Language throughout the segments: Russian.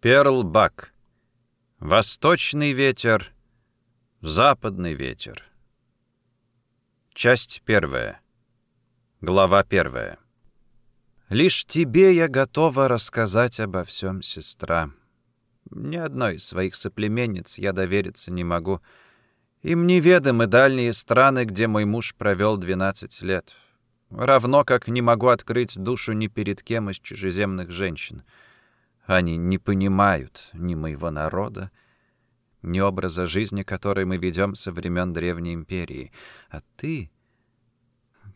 Перл-Бак. Восточный ветер, западный ветер. Часть первая. Глава первая. Лишь тебе я готова рассказать обо всем, сестра. Ни одной из своих соплеменниц я довериться не могу. Им неведомы дальние страны, где мой муж провел 12 лет. Равно как не могу открыть душу ни перед кем из чужеземных женщин — они не понимают ни моего народа, ни образа жизни, который мы ведем со времен Древней Империи. А ты...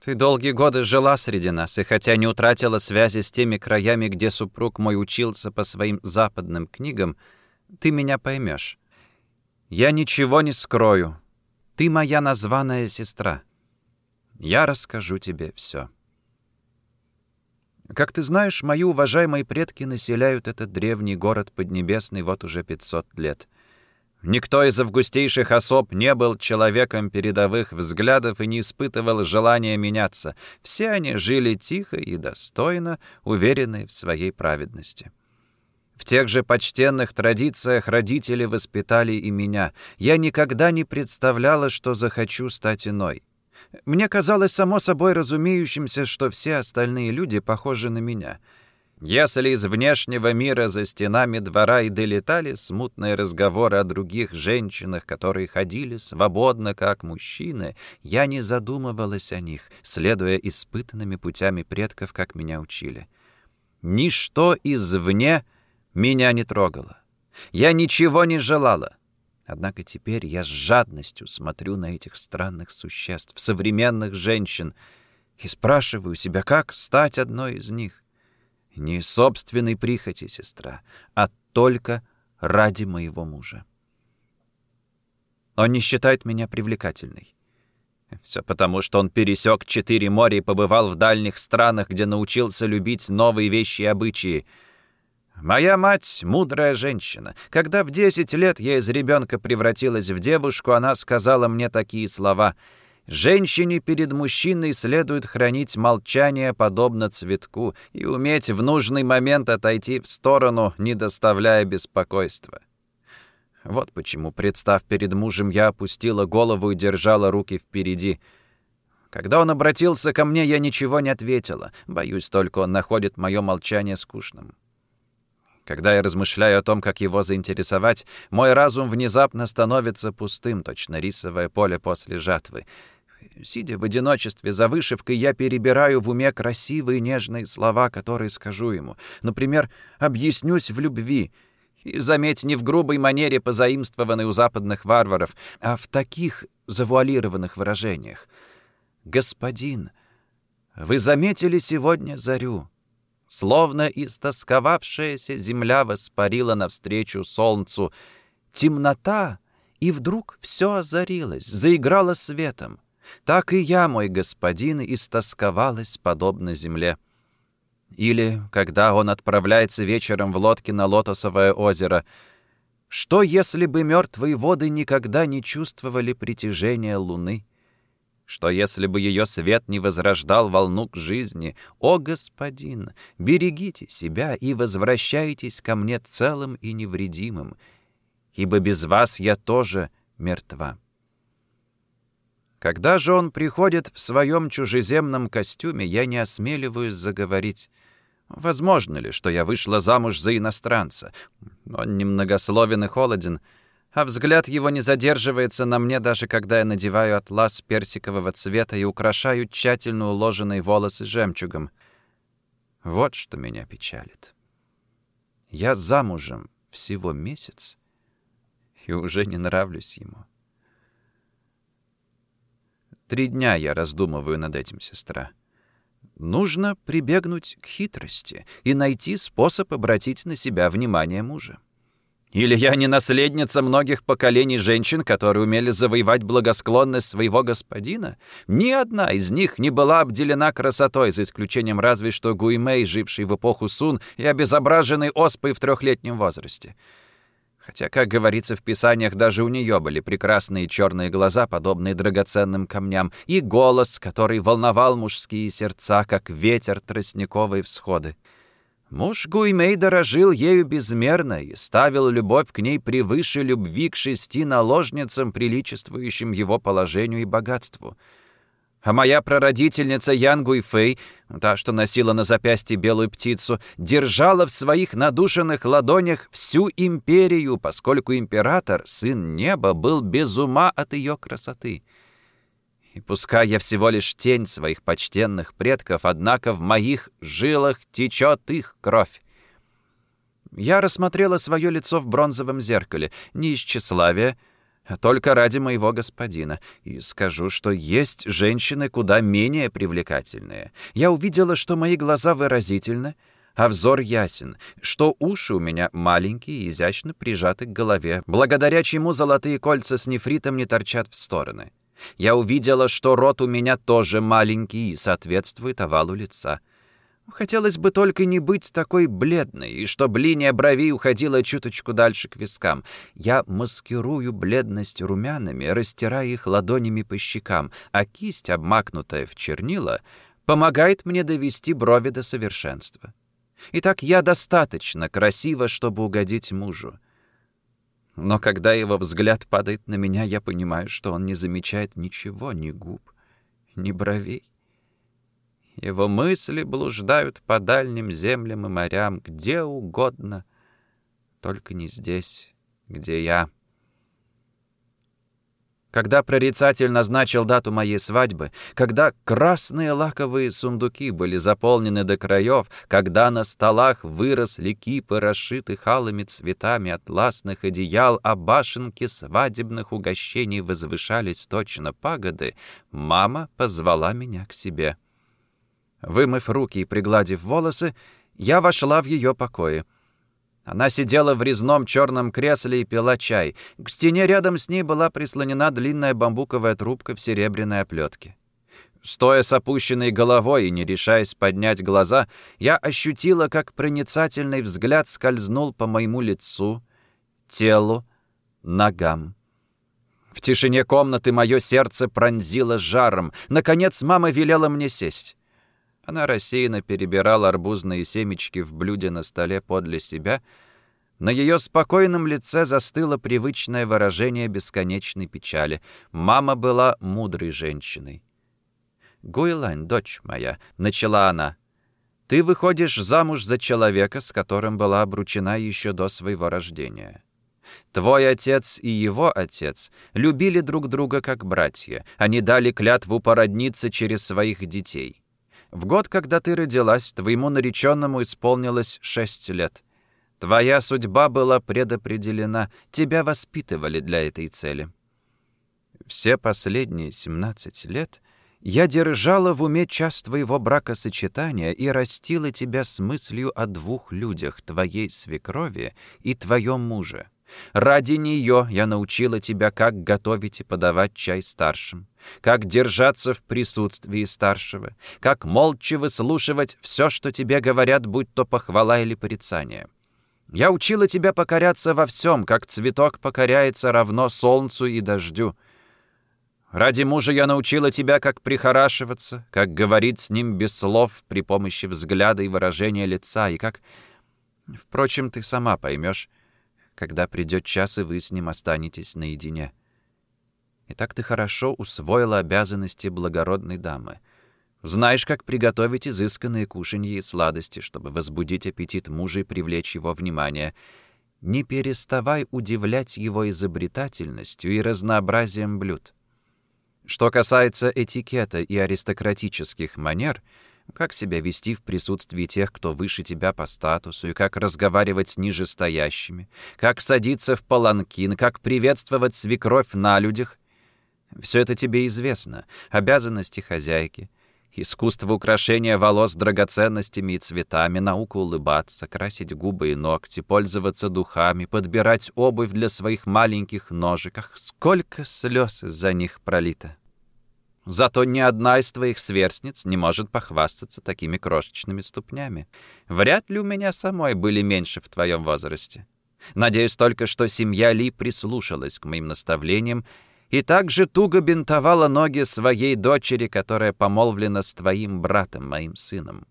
Ты долгие годы жила среди нас, и хотя не утратила связи с теми краями, где супруг мой учился по своим западным книгам, ты меня поймешь. Я ничего не скрою. Ты моя названная сестра. Я расскажу тебе все. Как ты знаешь, мои уважаемые предки населяют этот древний город Поднебесный вот уже 500 лет. Никто из августейших особ не был человеком передовых взглядов и не испытывал желания меняться. Все они жили тихо и достойно, уверенные в своей праведности. В тех же почтенных традициях родители воспитали и меня. Я никогда не представляла, что захочу стать иной. Мне казалось само собой разумеющимся, что все остальные люди похожи на меня. Если из внешнего мира за стенами двора и долетали смутные разговоры о других женщинах, которые ходили свободно, как мужчины, я не задумывалась о них, следуя испытанными путями предков, как меня учили. Ничто извне меня не трогало. Я ничего не желала. Однако теперь я с жадностью смотрю на этих странных существ, современных женщин, и спрашиваю себя, как стать одной из них. Не собственной прихоти, сестра, а только ради моего мужа. Он не считает меня привлекательной. Все потому, что он пересек четыре моря и побывал в дальних странах, где научился любить новые вещи и обычаи — Моя мать — мудрая женщина. Когда в 10 лет я из ребенка превратилась в девушку, она сказала мне такие слова. «Женщине перед мужчиной следует хранить молчание, подобно цветку, и уметь в нужный момент отойти в сторону, не доставляя беспокойства». Вот почему, представ перед мужем, я опустила голову и держала руки впереди. Когда он обратился ко мне, я ничего не ответила. Боюсь, только он находит мое молчание скучным. Когда я размышляю о том, как его заинтересовать, мой разум внезапно становится пустым, точно рисовое поле после жатвы. Сидя в одиночестве за вышивкой, я перебираю в уме красивые нежные слова, которые скажу ему. Например, «объяснюсь в любви». И, заметь, не в грубой манере, позаимствованной у западных варваров, а в таких завуалированных выражениях. «Господин, вы заметили сегодня зарю?» Словно истосковавшаяся земля воспарила навстречу солнцу. Темнота, и вдруг все озарилось, заиграло светом. Так и я, мой господин, истосковалась подобно земле. Или, когда он отправляется вечером в лодке на Лотосовое озеро, что, если бы мертвые воды никогда не чувствовали притяжения луны? Что если бы ее свет не возрождал волну к жизни, «О, господин, берегите себя и возвращайтесь ко мне целым и невредимым, ибо без вас я тоже мертва». Когда же он приходит в своем чужеземном костюме, я не осмеливаюсь заговорить. Возможно ли, что я вышла замуж за иностранца? Он немногословен и холоден — а взгляд его не задерживается на мне, даже когда я надеваю атлас персикового цвета и украшаю тщательно уложенные волосы жемчугом. Вот что меня печалит. Я замужем всего месяц и уже не нравлюсь ему. Три дня я раздумываю над этим, сестра. Нужно прибегнуть к хитрости и найти способ обратить на себя внимание мужа. Или я не наследница многих поколений женщин, которые умели завоевать благосклонность своего господина? Ни одна из них не была обделена красотой, за исключением разве что Гуймей, живший в эпоху Сун и обезображенный оспой в трехлетнем возрасте. Хотя, как говорится в писаниях, даже у нее были прекрасные черные глаза, подобные драгоценным камням, и голос, который волновал мужские сердца, как ветер тростниковой всходы. Муж Гуймей дорожил ею безмерно и ставил любовь к ней превыше любви к шести наложницам, приличествующим его положению и богатству. А моя прародительница Ян Гуйфэй, та, что носила на запястье белую птицу, держала в своих надушенных ладонях всю империю, поскольку император, сын неба, был без ума от ее красоты. И пускай я всего лишь тень своих почтенных предков, однако в моих жилах течет их кровь. Я рассмотрела свое лицо в бронзовом зеркале, не из тщеславия, а только ради моего господина, и скажу, что есть женщины куда менее привлекательные. Я увидела, что мои глаза выразительны, а взор ясен, что уши у меня маленькие и изящно прижаты к голове, благодаря чему золотые кольца с нефритом не торчат в стороны. Я увидела, что рот у меня тоже маленький и соответствует овалу лица. Хотелось бы только не быть такой бледной, и чтобы линия бровей уходила чуточку дальше к вискам. Я маскирую бледность румянами, растирая их ладонями по щекам, а кисть, обмакнутая в чернила, помогает мне довести брови до совершенства. Итак, я достаточно красива, чтобы угодить мужу. Но когда его взгляд падает на меня, я понимаю, что он не замечает ничего, ни губ, ни бровей. Его мысли блуждают по дальним землям и морям, где угодно, только не здесь, где я. Когда прорицатель назначил дату моей свадьбы, когда красные лаковые сундуки были заполнены до краев, когда на столах выросли кипы, расшитых алыми цветами атласных одеял, а башенки свадебных угощений возвышались точно пагоды, мама позвала меня к себе. Вымыв руки и пригладив волосы, я вошла в ее покои. Она сидела в резном черном кресле и пила чай. К стене рядом с ней была прислонена длинная бамбуковая трубка в серебряной оплетке. Стоя с опущенной головой и не решаясь поднять глаза, я ощутила, как проницательный взгляд скользнул по моему лицу, телу, ногам. В тишине комнаты мое сердце пронзило жаром. Наконец мама велела мне сесть. Она рассеянно перебирала арбузные семечки в блюде на столе подле себя. На ее спокойном лице застыло привычное выражение бесконечной печали. Мама была мудрой женщиной. «Гуйлань, дочь моя», — начала она, — «ты выходишь замуж за человека, с которым была обручена еще до своего рождения». Твой отец и его отец любили друг друга как братья. Они дали клятву породниться через своих детей. В год, когда ты родилась, твоему нареченному исполнилось шесть лет. Твоя судьба была предопределена, тебя воспитывали для этой цели. Все последние 17 лет я держала в уме час твоего бракосочетания и растила тебя с мыслью о двух людях, твоей свекрови и твоем муже. Ради нее я научила тебя, как готовить и подавать чай старшим, как держаться в присутствии старшего, как молча выслушивать все, что тебе говорят, будь то похвала или порицание. Я учила тебя покоряться во всем, как цветок покоряется равно солнцу и дождю. Ради мужа я научила тебя, как прихорашиваться, как говорить с ним без слов при помощи взгляда и выражения лица, и как... Впрочем, ты сама поймешь, когда придет час, и вы с ним останетесь наедине. И так ты хорошо усвоила обязанности благородной дамы. Знаешь, как приготовить изысканные кушанья и сладости, чтобы возбудить аппетит мужа и привлечь его внимание. Не переставай удивлять его изобретательностью и разнообразием блюд. Что касается этикета и аристократических манер — как себя вести в присутствии тех, кто выше тебя по статусу, и как разговаривать с нижестоящими, как садиться в паланкин, как приветствовать свекровь на людях. Все это тебе известно. Обязанности хозяйки, искусство украшения волос драгоценностями и цветами, наука улыбаться, красить губы и ногти, пользоваться духами, подбирать обувь для своих маленьких ножек. Ах, сколько слез из-за них пролито! Зато ни одна из твоих сверстниц не может похвастаться такими крошечными ступнями. Вряд ли у меня самой были меньше в твоем возрасте. Надеюсь только, что семья Ли прислушалась к моим наставлениям и также туго бинтовала ноги своей дочери, которая помолвлена с твоим братом, моим сыном.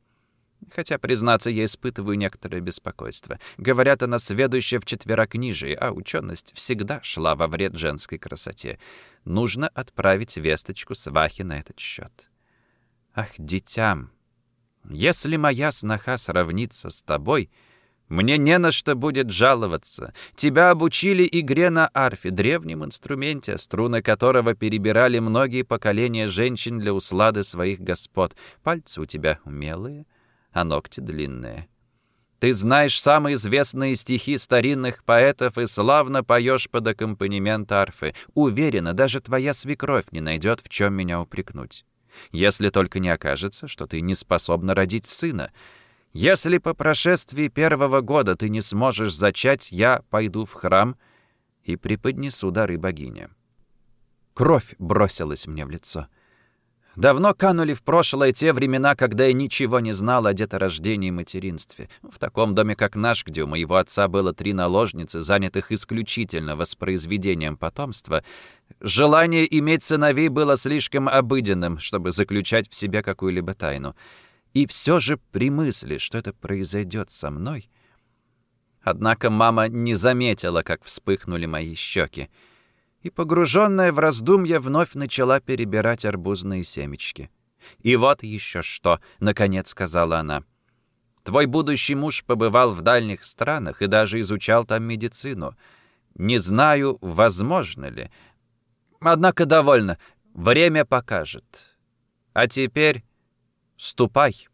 Хотя, признаться, я испытываю некоторое беспокойство. Говорят, она сведущая в четверокнижии, а ученость всегда шла во вред женской красоте. Нужно отправить весточку свахи на этот счет. Ах, дитям, если моя сноха сравнится с тобой, мне не на что будет жаловаться. Тебя обучили игре на арфе, древнем инструменте, струны которого перебирали многие поколения женщин для услады своих господ. Пальцы у тебя умелые, а ногти длинные. Ты знаешь самые известные стихи старинных поэтов и славно поешь под аккомпанемент арфы. Уверена, даже твоя свекровь не найдет, в чем меня упрекнуть. Если только не окажется, что ты не способна родить сына. Если по прошествии первого года ты не сможешь зачать, я пойду в храм и преподнесу дары богине». Кровь бросилась мне в лицо. Давно канули в прошлое те времена, когда я ничего не знал о деторождении и материнстве. В таком доме, как наш, где у моего отца было три наложницы, занятых исключительно воспроизведением потомства, желание иметь сыновей было слишком обыденным, чтобы заключать в себе какую-либо тайну. И все же при мысли, что это произойдет со мной... Однако мама не заметила, как вспыхнули мои щеки и, погруженная в раздумья, вновь начала перебирать арбузные семечки. «И вот еще что», — наконец сказала она. «Твой будущий муж побывал в дальних странах и даже изучал там медицину. Не знаю, возможно ли. Однако довольно. Время покажет. А теперь ступай».